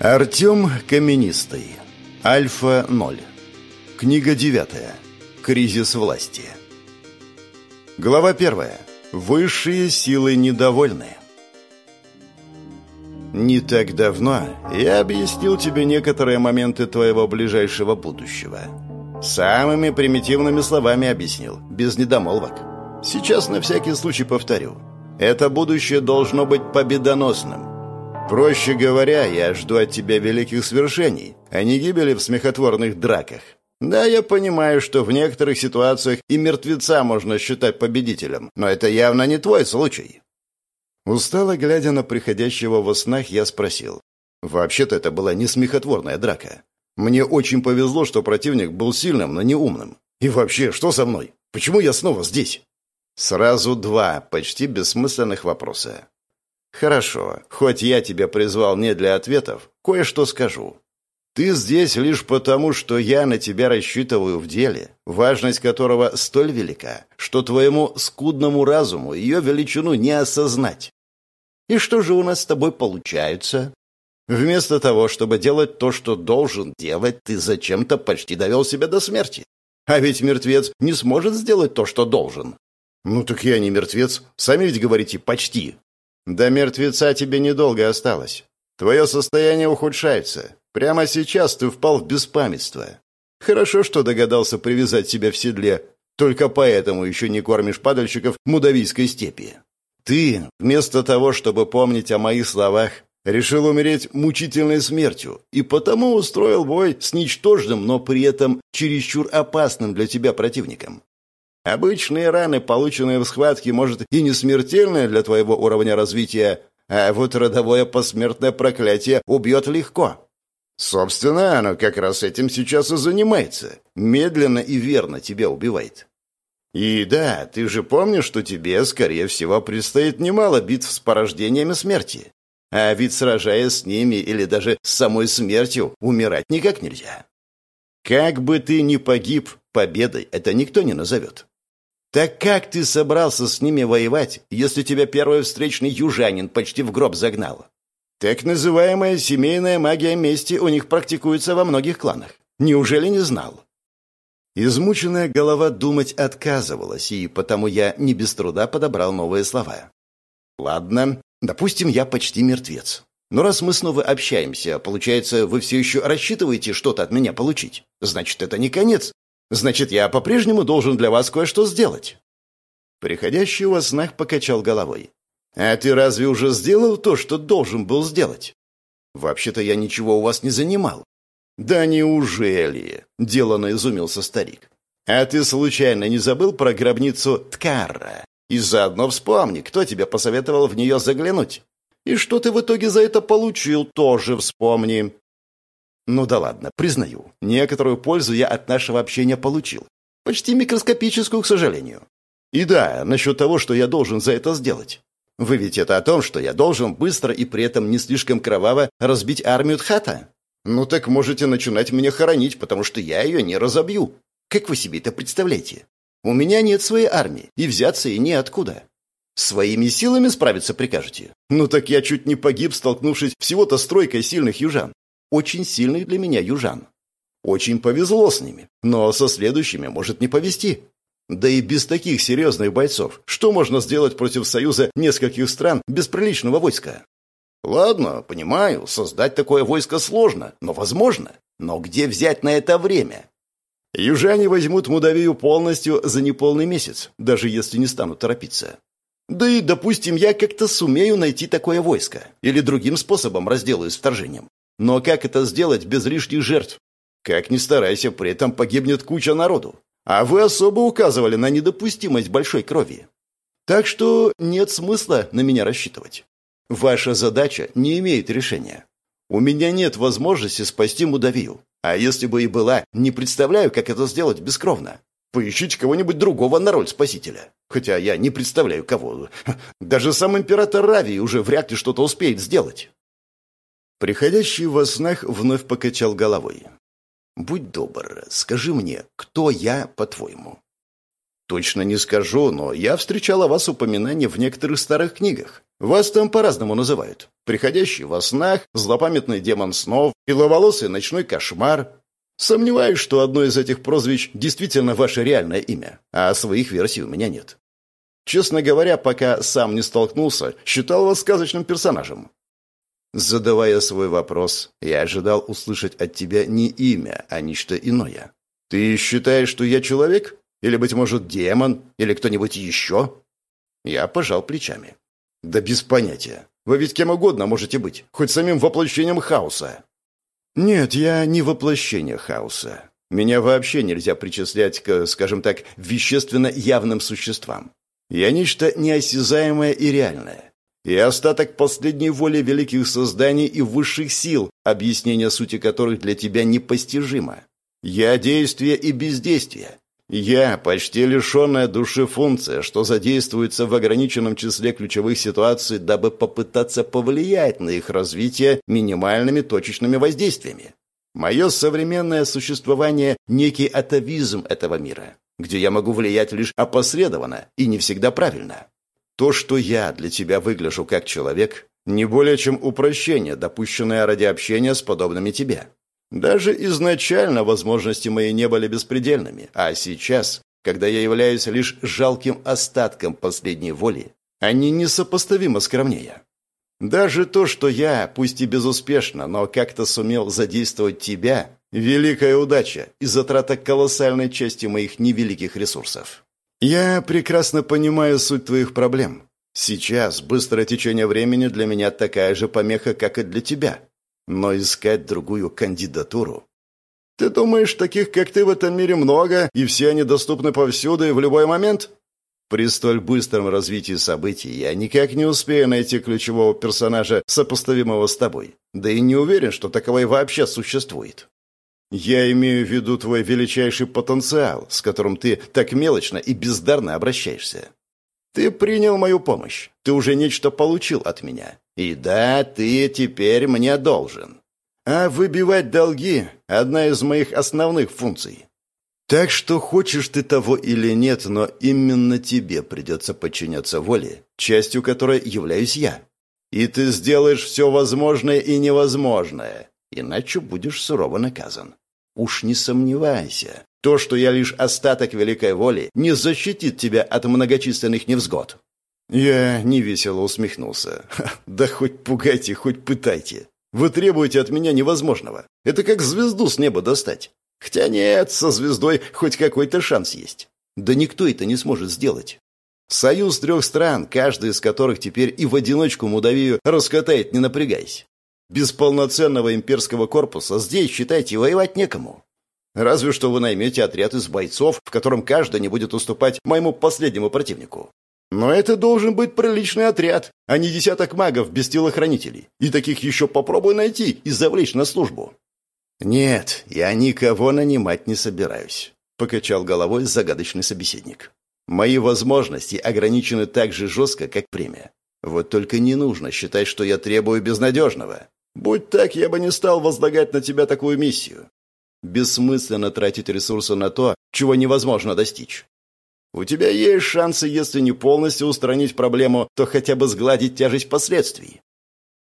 Артем Каменистый. Альфа-0. Книга девятая. Кризис власти. Глава первая. Высшие силы недовольны. Не так давно я объяснил тебе некоторые моменты твоего ближайшего будущего. Самыми примитивными словами объяснил, без недомолвок. Сейчас на всякий случай повторю. Это будущее должно быть победоносным. Проще говоря, я жду от тебя великих свершений, а не гибели в смехотворных драках. Да, я понимаю, что в некоторых ситуациях и мертвеца можно считать победителем, но это явно не твой случай. Устало глядя на приходящего во снах, я спросил. Вообще-то это была не смехотворная драка. Мне очень повезло, что противник был сильным, но не умным. И вообще, что со мной? Почему я снова здесь? Сразу два почти бессмысленных вопроса. Хорошо, хоть я тебя призвал не для ответов, кое-что скажу. Ты здесь лишь потому, что я на тебя рассчитываю в деле, важность которого столь велика, что твоему скудному разуму ее величину не осознать. И что же у нас с тобой получается? Вместо того, чтобы делать то, что должен делать, ты зачем-то почти довел себя до смерти. А ведь мертвец не сможет сделать то, что должен. Ну так я не мертвец. Сами ведь говорите «почти». До мертвеца тебе недолго осталось. Твое состояние ухудшается. Прямо сейчас ты впал в беспамятство. Хорошо, что догадался привязать себя в седле. Только поэтому еще не кормишь падальщиков мудавийской степи. Ты, вместо того, чтобы помнить о моих словах, решил умереть мучительной смертью и потому устроил бой с ничтожным, но при этом чересчур опасным для тебя противником. Обычные раны, полученные в схватке, может, и не смертельные для твоего уровня развития, а вот родовое посмертное проклятие убьет легко. Собственно, оно как раз этим сейчас и занимается. Медленно и верно тебя убивает. И да, ты же помнишь, что тебе, скорее всего, предстоит немало битв с порождениями смерти. А ведь сражаясь с ними или даже с самой смертью, умирать никак нельзя. Как бы ты ни погиб, победой это никто не назовет. Так как ты собрался с ними воевать, если тебя первый встречный южанин почти в гроб загнал? Так называемая семейная магия мести у них практикуется во многих кланах. Неужели не знал? Измученная голова думать отказывалась, и потому я не без труда подобрал новые слова. Ладно, допустим, я почти мертвец. Но раз мы снова общаемся, получается, вы все еще рассчитываете что-то от меня получить. Значит, это не конец. Значит, я по-прежнему должен для вас кое-что сделать». Приходящий во снах покачал головой. «А ты разве уже сделал то, что должен был сделать?» «Вообще-то я ничего у вас не занимал». «Да неужели?» – деланно изумился старик. «А ты случайно не забыл про гробницу Ткара? И заодно вспомни, кто тебе посоветовал в нее заглянуть. И что ты в итоге за это получил, тоже вспомни. Ну да ладно, признаю, некоторую пользу я от нашего общения получил. Почти микроскопическую, к сожалению. И да, насчет того, что я должен за это сделать. Вы ведь это о том, что я должен быстро и при этом не слишком кроваво разбить армию Тхата? Ну так можете начинать меня хоронить, потому что я ее не разобью. Как вы себе это представляете? У меня нет своей армии, и взяться и неоткуда. Своими силами справиться прикажете? Ну так я чуть не погиб, столкнувшись всего-то с тройкой сильных южан очень сильных для меня южан. Очень повезло с ними, но со следующими может не повезти. Да и без таких серьезных бойцов, что можно сделать против союза нескольких стран без приличного войска? Ладно, понимаю, создать такое войско сложно, но возможно. Но где взять на это время? Южане возьмут Мудавию полностью за неполный месяц, даже если не станут торопиться. Да и, допустим, я как-то сумею найти такое войско. Или другим способом разделаюсь вторжением. Но как это сделать без лишних жертв? Как ни старайся, при этом погибнет куча народу. А вы особо указывали на недопустимость большой крови. Так что нет смысла на меня рассчитывать. Ваша задача не имеет решения. У меня нет возможности спасти Мудавию. А если бы и была, не представляю, как это сделать бескровно. Поищите кого-нибудь другого на роль спасителя. Хотя я не представляю, кого. Даже сам император Рави уже вряд ли что-то успеет сделать. Приходящий во снах вновь покачал головой. «Будь добр, скажи мне, кто я, по-твоему?» Точно не скажу, но я встречал вас упоминания в некоторых старых книгах. Вас там по-разному называют. Приходящий во снах, злопамятный демон снов, беловолосый ночной кошмар. Сомневаюсь, что одно из этих прозвищ действительно ваше реальное имя, а своих версий у меня нет. Честно говоря, пока сам не столкнулся, считал вас сказочным персонажем. Задавая свой вопрос, я ожидал услышать от тебя не имя, а нечто иное. Ты считаешь, что я человек? Или, быть может, демон? Или кто-нибудь еще?» Я пожал плечами. «Да без понятия. Вы ведь кем угодно можете быть, хоть самим воплощением хаоса». «Нет, я не воплощение хаоса. Меня вообще нельзя причислять к, скажем так, вещественно явным существам. Я нечто неосязаемое и реальное. И остаток последней воли великих созданий и высших сил, объяснение сути которых для тебя непостижимо. Я действие и бездействие, я почти лишенная души функция, что задействуется в ограниченном числе ключевых ситуаций, дабы попытаться повлиять на их развитие минимальными точечными воздействиями. Мое современное существование – некий атовизм этого мира, где я могу влиять лишь опосредованно и не всегда правильно. То, что я для тебя выгляжу как человек, не более чем упрощение, допущенное ради общения с подобными тебе. Даже изначально возможности мои не были беспредельными, а сейчас, когда я являюсь лишь жалким остатком последней воли, они несопоставимо скромнее. Даже то, что я, пусть и безуспешно, но как-то сумел задействовать тебя, великая удача и затрата колоссальной части моих невеликих ресурсов. Я прекрасно понимаю суть твоих проблем. Сейчас быстрое течение времени для меня такая же помеха, как и для тебя. Но искать другую кандидатуру... Ты думаешь, таких, как ты, в этом мире много, и все они доступны повсюду и в любой момент? При столь быстром развитии событий я никак не успею найти ключевого персонажа, сопоставимого с тобой. Да и не уверен, что таковой вообще существует. Я имею в виду твой величайший потенциал, с которым ты так мелочно и бездарно обращаешься. Ты принял мою помощь. Ты уже нечто получил от меня. И да, ты теперь мне должен. А выбивать долги – одна из моих основных функций. Так что хочешь ты того или нет, но именно тебе придется подчиняться воле, частью которой являюсь я. И ты сделаешь все возможное и невозможное, иначе будешь сурово наказан. Уж не сомневайся, то, что я лишь остаток великой воли, не защитит тебя от многочисленных невзгод. Я невесело усмехнулся. «Да хоть пугайте, хоть пытайте. Вы требуете от меня невозможного. Это как звезду с неба достать. Хотя нет, со звездой хоть какой-то шанс есть. Да никто это не сможет сделать. Союз трех стран, каждый из которых теперь и в одиночку Мудавию раскатает, не напрягаясь. Без полноценного имперского корпуса здесь, считайте, воевать некому. Разве что вы наймете отряд из бойцов, в котором каждый не будет уступать моему последнему противнику. Но это должен быть приличный отряд, а не десяток магов без телохранителей. И таких еще попробуй найти и завлечь на службу. «Нет, я никого нанимать не собираюсь», — покачал головой загадочный собеседник. «Мои возможности ограничены так же жестко, как премия. Вот только не нужно считать, что я требую безнадежного. Будь так, я бы не стал возлагать на тебя такую миссию. Бессмысленно тратить ресурсы на то, чего невозможно достичь. У тебя есть шансы, если не полностью устранить проблему, то хотя бы сгладить тяжесть последствий.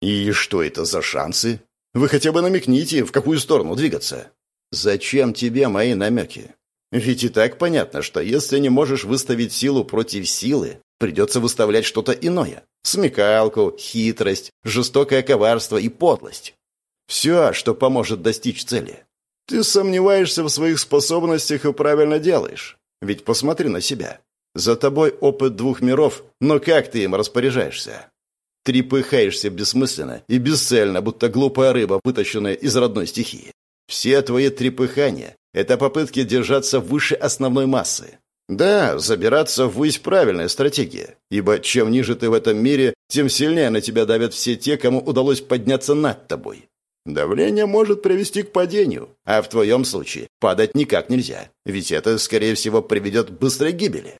И что это за шансы? Вы хотя бы намекните, в какую сторону двигаться. Зачем тебе мои намеки? Ведь и так понятно, что если не можешь выставить силу против силы, придется выставлять что-то иное. Смекалку, хитрость, жестокое коварство и подлость. Все, что поможет достичь цели. Ты сомневаешься в своих способностях и правильно делаешь. Ведь посмотри на себя. За тобой опыт двух миров, но как ты им распоряжаешься? Трепыхаешься бессмысленно и бесцельно, будто глупая рыба, вытащенная из родной стихии. Все твои трепыхания – это попытки держаться выше основной массы. Да, забираться ввысь – правильная стратегия, ибо чем ниже ты в этом мире, тем сильнее на тебя давят все те, кому удалось подняться над тобой. Давление может привести к падению, а в твоем случае падать никак нельзя, ведь это, скорее всего, приведет к быстрой гибели.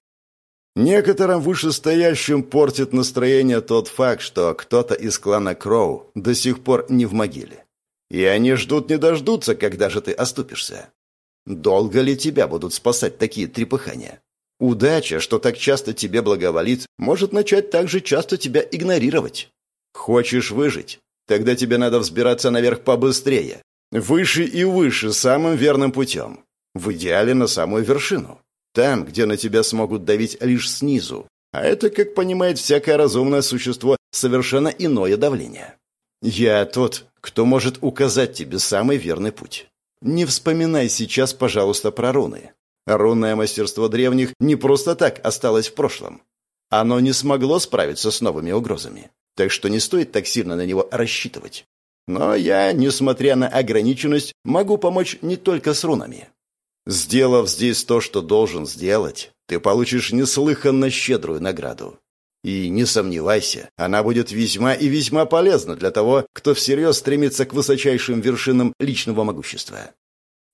Некоторым вышестоящим портит настроение тот факт, что кто-то из клана Кроу до сих пор не в могиле. И они ждут не дождутся, когда же ты оступишься. Долго ли тебя будут спасать такие трепыхания? Удача, что так часто тебе благоволит, может начать так же часто тебя игнорировать. Хочешь выжить? Тогда тебе надо взбираться наверх побыстрее. Выше и выше самым верным путем. В идеале на самую вершину. Там, где на тебя смогут давить лишь снизу. А это, как понимает всякое разумное существо, совершенно иное давление. Я тот, кто может указать тебе самый верный путь. Не вспоминай сейчас, пожалуйста, про руны. Рунное мастерство древних не просто так осталось в прошлом. Оно не смогло справиться с новыми угрозами, так что не стоит так сильно на него рассчитывать. Но я, несмотря на ограниченность, могу помочь не только с рунами. Сделав здесь то, что должен сделать, ты получишь неслыханно щедрую награду. И не сомневайся, она будет весьма и весьма полезна для того, кто всерьез стремится к высочайшим вершинам личного могущества.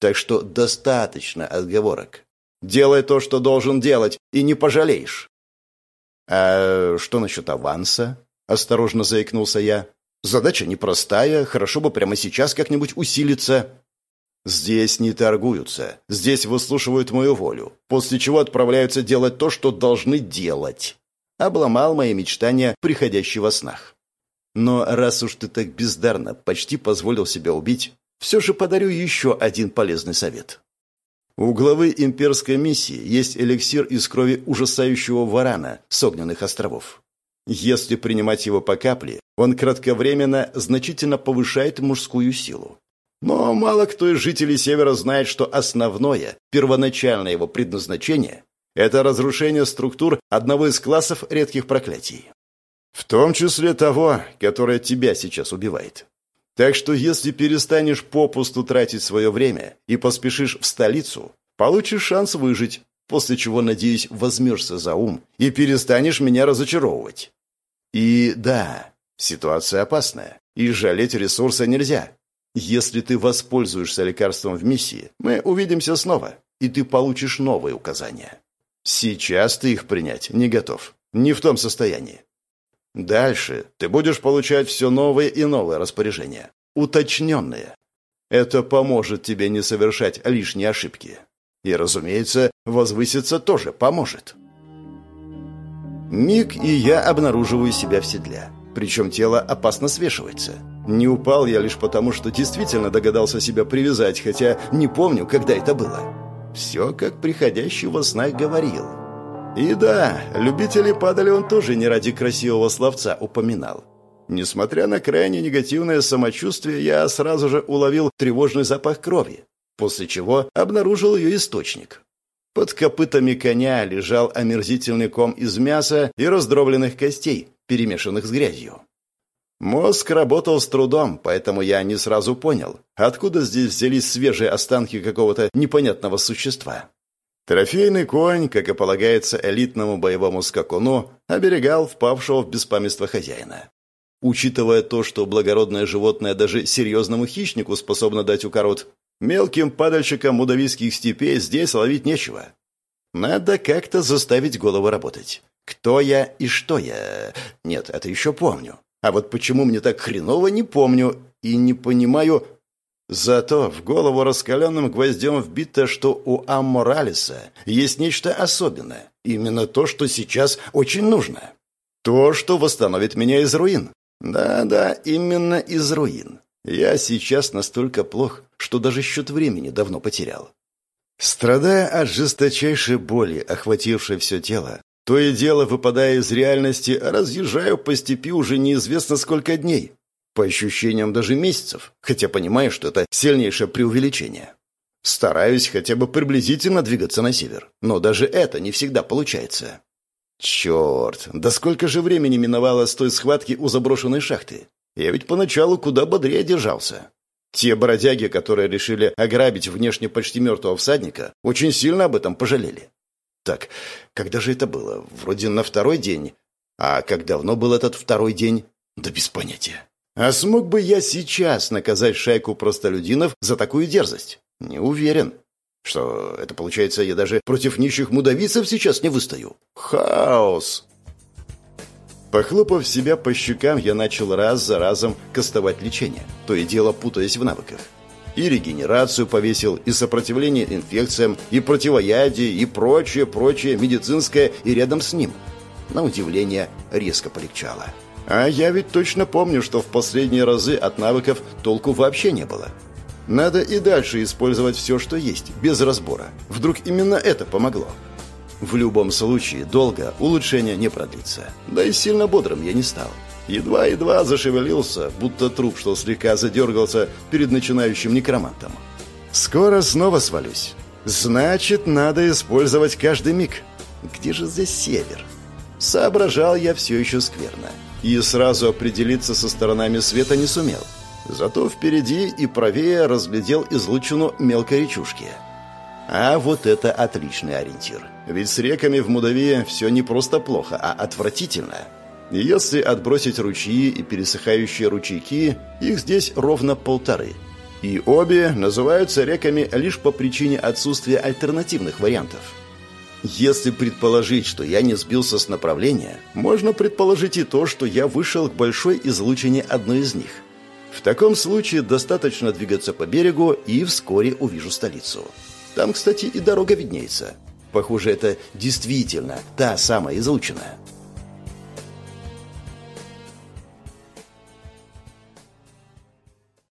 Так что достаточно отговорок. Делай то, что должен делать, и не пожалеешь. «А что насчет аванса?» — осторожно заикнулся я. «Задача непростая, хорошо бы прямо сейчас как-нибудь усилиться». «Здесь не торгуются, здесь выслушивают мою волю, после чего отправляются делать то, что должны делать» обломал мои мечтания, приходящие во снах. Но раз уж ты так бездарно почти позволил себя убить, все же подарю еще один полезный совет. У главы имперской миссии есть эликсир из крови ужасающего варана с огненных островов. Если принимать его по капле, он кратковременно значительно повышает мужскую силу. Но мало кто из жителей Севера знает, что основное, первоначальное его предназначение это разрушение структур одного из классов редких проклятий. В том числе того, которое тебя сейчас убивает. Так что если перестанешь попусту тратить свое время и поспешишь в столицу, получишь шанс выжить, после чего, надеюсь, возьмешься за ум и перестанешь меня разочаровывать. И да, ситуация опасная, и жалеть ресурсы нельзя. Если ты воспользуешься лекарством в миссии, мы увидимся снова, и ты получишь новые указания. Сейчас ты их принять не готов. Не в том состоянии. Дальше ты будешь получать все новые и новые распоряжения. Уточненные. Это поможет тебе не совершать лишние ошибки. И, разумеется, возвыситься тоже поможет. Миг, и я обнаруживаю себя в седле. Причем тело опасно свешивается. Не упал я лишь потому, что действительно догадался себя привязать, хотя не помню, когда это было. Все, как приходящий во снах говорил. И да, любители падали он тоже не ради красивого словца упоминал. Несмотря на крайне негативное самочувствие, я сразу же уловил тревожный запах крови, после чего обнаружил ее источник. Под копытами коня лежал омерзительный ком из мяса и раздробленных костей, перемешанных с грязью. Мозг работал с трудом, поэтому я не сразу понял, откуда здесь взялись свежие останки какого-то непонятного существа. Трофейный конь, как и полагается элитному боевому скакуну, оберегал впавшего в беспамятство хозяина. Учитывая то, что благородное животное даже серьезному хищнику способно дать укорот, мелким падальщикам мудавийских степей здесь ловить нечего. Надо как-то заставить голову работать. Кто я и что я? Нет, это еще помню. А вот почему мне так хреново, не помню и не понимаю. Зато в голову раскаленным гвоздем вбито, что у Амморалиса есть нечто особенное. Именно то, что сейчас очень нужно. То, что восстановит меня из руин. Да-да, именно из руин. Я сейчас настолько плох, что даже счет времени давно потерял. Страдая от жесточайшей боли, охватившей все тело, то и дело, выпадая из реальности, разъезжаю по степи уже неизвестно сколько дней. По ощущениям даже месяцев, хотя понимаю, что это сильнейшее преувеличение. Стараюсь хотя бы приблизительно двигаться на север, но даже это не всегда получается. Черт, да сколько же времени миновало с той схватки у заброшенной шахты? Я ведь поначалу куда бодрее держался. Те бродяги, которые решили ограбить внешне почти мертвого всадника, очень сильно об этом пожалели. Так, когда же это было? Вроде на второй день. А как давно был этот второй день? Да без понятия. А смог бы я сейчас наказать шайку простолюдинов за такую дерзость? Не уверен. Что, это получается, я даже против нищих мудавицев сейчас не выстою? Хаос! Похлопав себя по щекам, я начал раз за разом кастовать лечение, то и дело путаясь в навыках. И регенерацию повесил, и сопротивление инфекциям, и противоядие, и прочее, прочее, медицинское, и рядом с ним. На удивление, резко полегчало. А я ведь точно помню, что в последние разы от навыков толку вообще не было. Надо и дальше использовать все, что есть, без разбора. Вдруг именно это помогло. В любом случае, долго улучшение не продлится. Да и сильно бодрым я не стал. Едва-едва зашевелился, будто труп, что слегка задергался перед начинающим некромантом. Скоро снова свалюсь. Значит, надо использовать каждый миг. Где же здесь север? Соображал я все еще скверно. И сразу определиться со сторонами света не сумел. Зато впереди и правее разглядел излучину мелкой речушки. А вот это отличный ориентир. Ведь с реками в Мудавии все не просто плохо, а отвратительно. Если отбросить ручьи и пересыхающие ручейки, их здесь ровно полторы. И обе называются реками лишь по причине отсутствия альтернативных вариантов. Если предположить, что я не сбился с направления, можно предположить и то, что я вышел к большой излучине одной из них. В таком случае достаточно двигаться по берегу и вскоре увижу столицу. Там, кстати, и дорога виднеется. Похоже, это действительно та самая излученная.